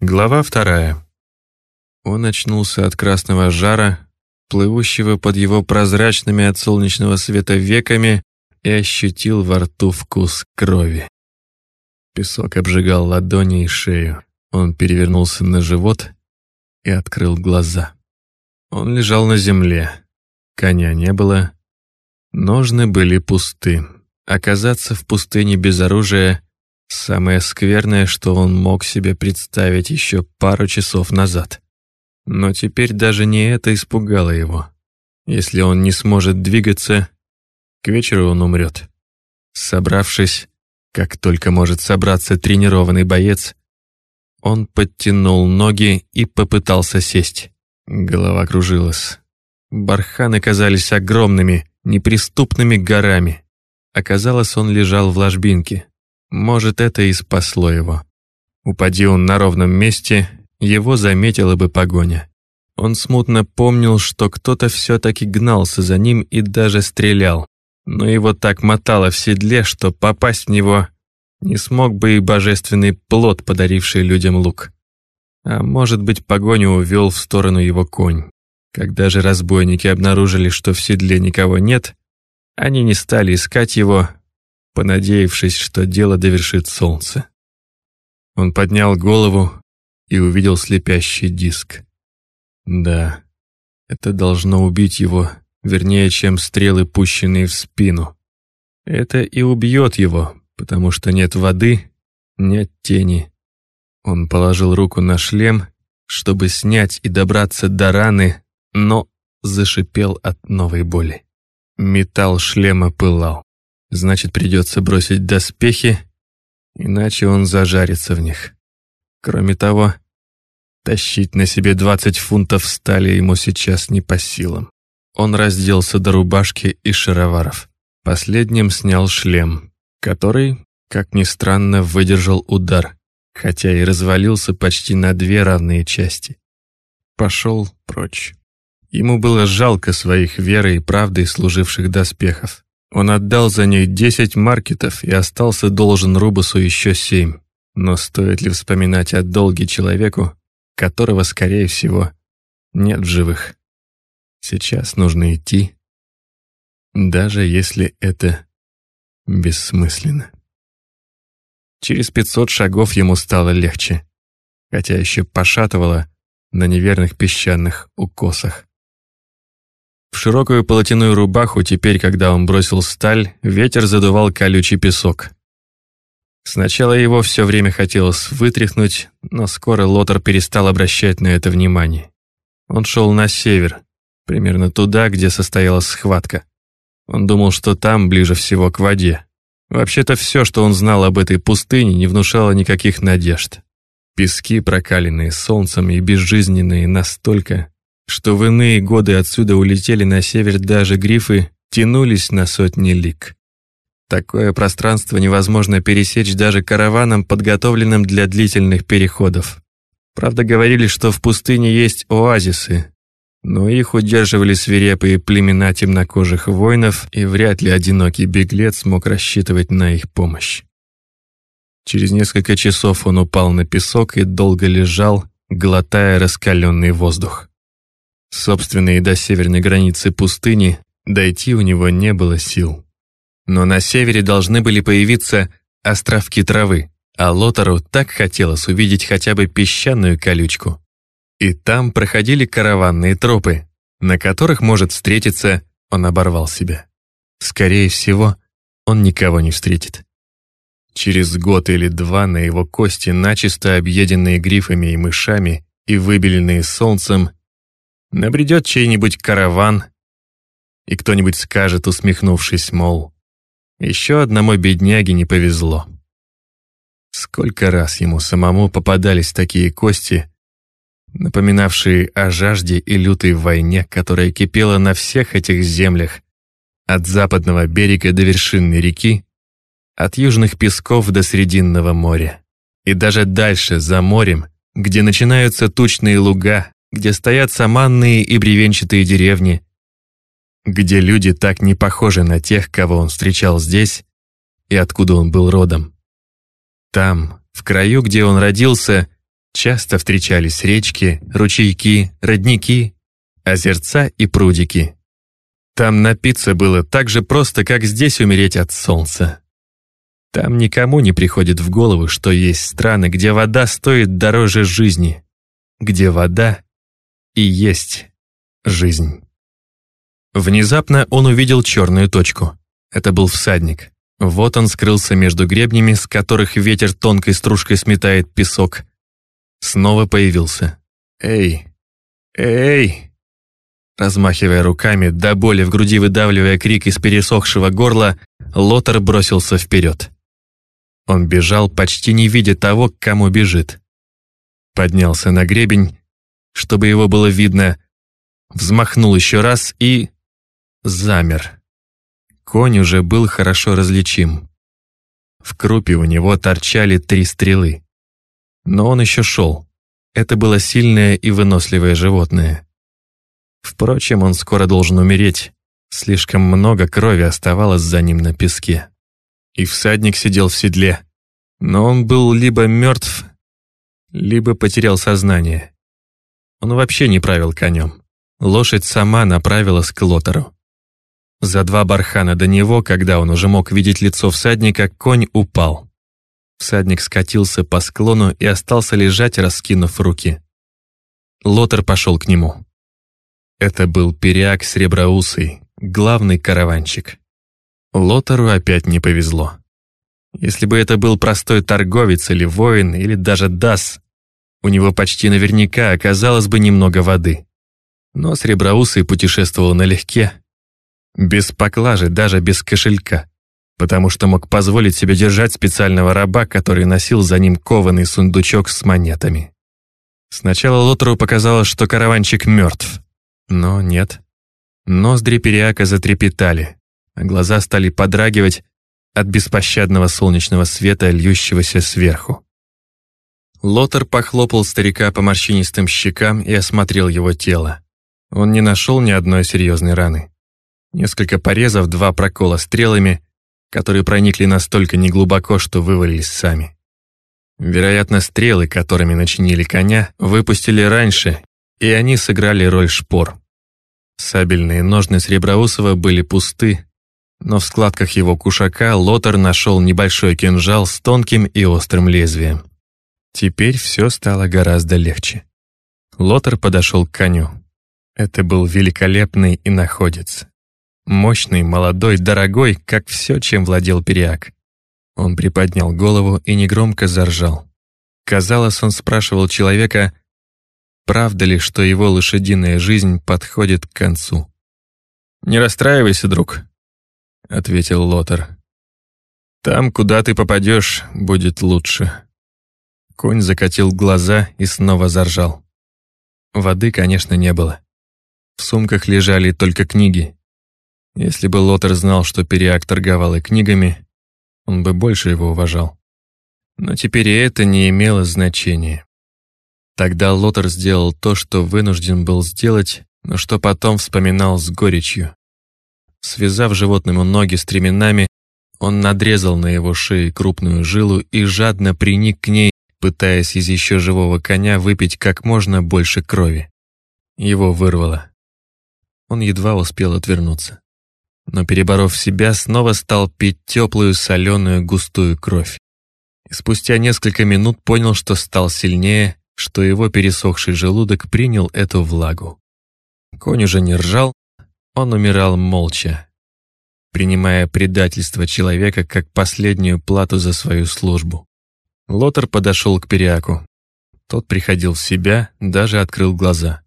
Глава вторая. Он очнулся от красного жара, плывущего под его прозрачными от солнечного света веками, и ощутил во рту вкус крови. Песок обжигал ладони и шею. Он перевернулся на живот и открыл глаза. Он лежал на земле. Коня не было. Ножны были пусты. Оказаться в пустыне без оружия — самое скверное, что он мог себе представить еще пару часов назад. Но теперь даже не это испугало его. Если он не сможет двигаться, к вечеру он умрет. Собравшись, как только может собраться тренированный боец, он подтянул ноги и попытался сесть. Голова кружилась. Барханы казались огромными, неприступными горами. Оказалось, он лежал в ложбинке. Может, это и спасло его. Упади он на ровном месте, его заметила бы погоня. Он смутно помнил, что кто-то все-таки гнался за ним и даже стрелял. Но его так мотало в седле, что попасть в него не смог бы и божественный плод, подаривший людям лук. А может быть, погоню увел в сторону его конь. Когда же разбойники обнаружили, что в седле никого нет, они не стали искать его, понадеявшись, что дело довершит солнце. Он поднял голову и увидел слепящий диск. Да, это должно убить его, вернее, чем стрелы, пущенные в спину. Это и убьет его, потому что нет воды, нет тени. Он положил руку на шлем, чтобы снять и добраться до раны, но зашипел от новой боли. Металл шлема пылал. Значит, придется бросить доспехи, иначе он зажарится в них. Кроме того, тащить на себе 20 фунтов стали ему сейчас не по силам. Он разделся до рубашки и шароваров. Последним снял шлем, который, как ни странно, выдержал удар, хотя и развалился почти на две равные части. Пошел прочь. Ему было жалко своих верой и правдой служивших доспехов. Он отдал за них десять маркетов и остался должен Рубусу еще семь. Но стоит ли вспоминать о долге человеку, которого, скорее всего, нет в живых? Сейчас нужно идти, даже если это бессмысленно. Через пятьсот шагов ему стало легче, хотя еще пошатывало на неверных песчаных укосах. В широкую полотяную рубаху теперь, когда он бросил сталь, ветер задувал колючий песок. Сначала его все время хотелось вытряхнуть, но скоро Лотер перестал обращать на это внимание. Он шел на север, примерно туда, где состоялась схватка. Он думал, что там ближе всего к воде. Вообще-то все, что он знал об этой пустыне, не внушало никаких надежд. Пески, прокаленные солнцем и безжизненные настолько, что в иные годы отсюда улетели на север даже грифы, тянулись на сотни лиг. Такое пространство невозможно пересечь даже караваном, подготовленным для длительных переходов. Правда, говорили, что в пустыне есть оазисы, но их удерживали свирепые племена темнокожих воинов, и вряд ли одинокий беглец мог рассчитывать на их помощь. Через несколько часов он упал на песок и долго лежал, глотая раскаленный воздух. Собственные до северной границы пустыни дойти у него не было сил. Но на севере должны были появиться островки травы, а Лотару так хотелось увидеть хотя бы песчаную колючку. И там проходили караванные тропы, на которых может встретиться, он оборвал себя. Скорее всего, он никого не встретит. Через год или два на его кости, начисто объеденные грифами и мышами и выбеленные солнцем, Набредет чей-нибудь караван, и кто-нибудь скажет, усмехнувшись, мол, еще одному бедняге не повезло. Сколько раз ему самому попадались такие кости, напоминавшие о жажде и лютой войне, которая кипела на всех этих землях, от западного берега до вершинной реки, от южных песков до Срединного моря. И даже дальше, за морем, где начинаются тучные луга, где стоят саманные и бревенчатые деревни, где люди так не похожи на тех, кого он встречал здесь и откуда он был родом. Там, в краю, где он родился, Часто встречались речки, ручейки, родники, озерца и прудики. Там напиться было так же просто, как здесь умереть от солнца. Там никому не приходит в голову, что есть страны, где вода стоит дороже жизни, где вода и есть жизнь. Внезапно он увидел черную точку. Это был всадник. Вот он скрылся между гребнями, с которых ветер тонкой стружкой сметает песок. Снова появился. «Эй! Эй!» Размахивая руками, до боли в груди выдавливая крик из пересохшего горла, Лотар бросился вперед. Он бежал, почти не видя того, к кому бежит. Поднялся на гребень, чтобы его было видно, взмахнул еще раз и... замер. Конь уже был хорошо различим. В крупе у него торчали три стрелы. Но он еще шел. Это было сильное и выносливое животное. Впрочем, он скоро должен умереть. Слишком много крови оставалось за ним на песке. И всадник сидел в седле. Но он был либо мертв, либо потерял сознание. Он вообще не правил конем. Лошадь сама направилась к Лотеру. За два бархана до него, когда он уже мог видеть лицо всадника, конь упал. Всадник скатился по склону и остался лежать, раскинув руки. Лотер пошел к нему. Это был Периак Среброусый, главный караванщик. Лотеру опять не повезло. Если бы это был простой торговец или воин, или даже дас, у него почти наверняка оказалось бы немного воды. Но Среброусый путешествовал налегке, без поклажи, даже без кошелька потому что мог позволить себе держать специального раба, который носил за ним кованый сундучок с монетами. Сначала Лотеру показалось, что караванчик мертв. Но нет. Ноздри Периака затрепетали, а глаза стали подрагивать от беспощадного солнечного света, льющегося сверху. Лотер похлопал старика по морщинистым щекам и осмотрел его тело. Он не нашел ни одной серьезной раны. Несколько порезов, два прокола стрелами которые проникли настолько неглубоко, что вывалились сами. Вероятно, стрелы, которыми начинили коня, выпустили раньше, и они сыграли роль шпор. Сабельные ножны Среброусова были пусты, но в складках его кушака Лотар нашел небольшой кинжал с тонким и острым лезвием. Теперь все стало гораздо легче. Лотар подошел к коню. Это был великолепный иноходец. Мощный, молодой, дорогой, как все, чем владел Периак. Он приподнял голову и негромко заржал. Казалось, он спрашивал человека, правда ли, что его лошадиная жизнь подходит к концу. «Не расстраивайся, друг», — ответил Лотар. «Там, куда ты попадешь, будет лучше». Конь закатил глаза и снова заржал. Воды, конечно, не было. В сумках лежали только книги, если бы Лотер знал, что Периак торговал и книгами, он бы больше его уважал. Но теперь и это не имело значения. Тогда Лотер сделал то, что вынужден был сделать, но что потом вспоминал с горечью. Связав животному ноги стременами, он надрезал на его шее крупную жилу и жадно приник к ней, пытаясь из еще живого коня выпить как можно больше крови. Его вырвало. Он едва успел отвернуться но, переборов себя, снова стал пить теплую, соленую, густую кровь. И спустя несколько минут понял, что стал сильнее, что его пересохший желудок принял эту влагу. Конь уже не ржал, он умирал молча, принимая предательство человека как последнюю плату за свою службу. Лотер подошел к Периаку. Тот приходил в себя, даже открыл глаза.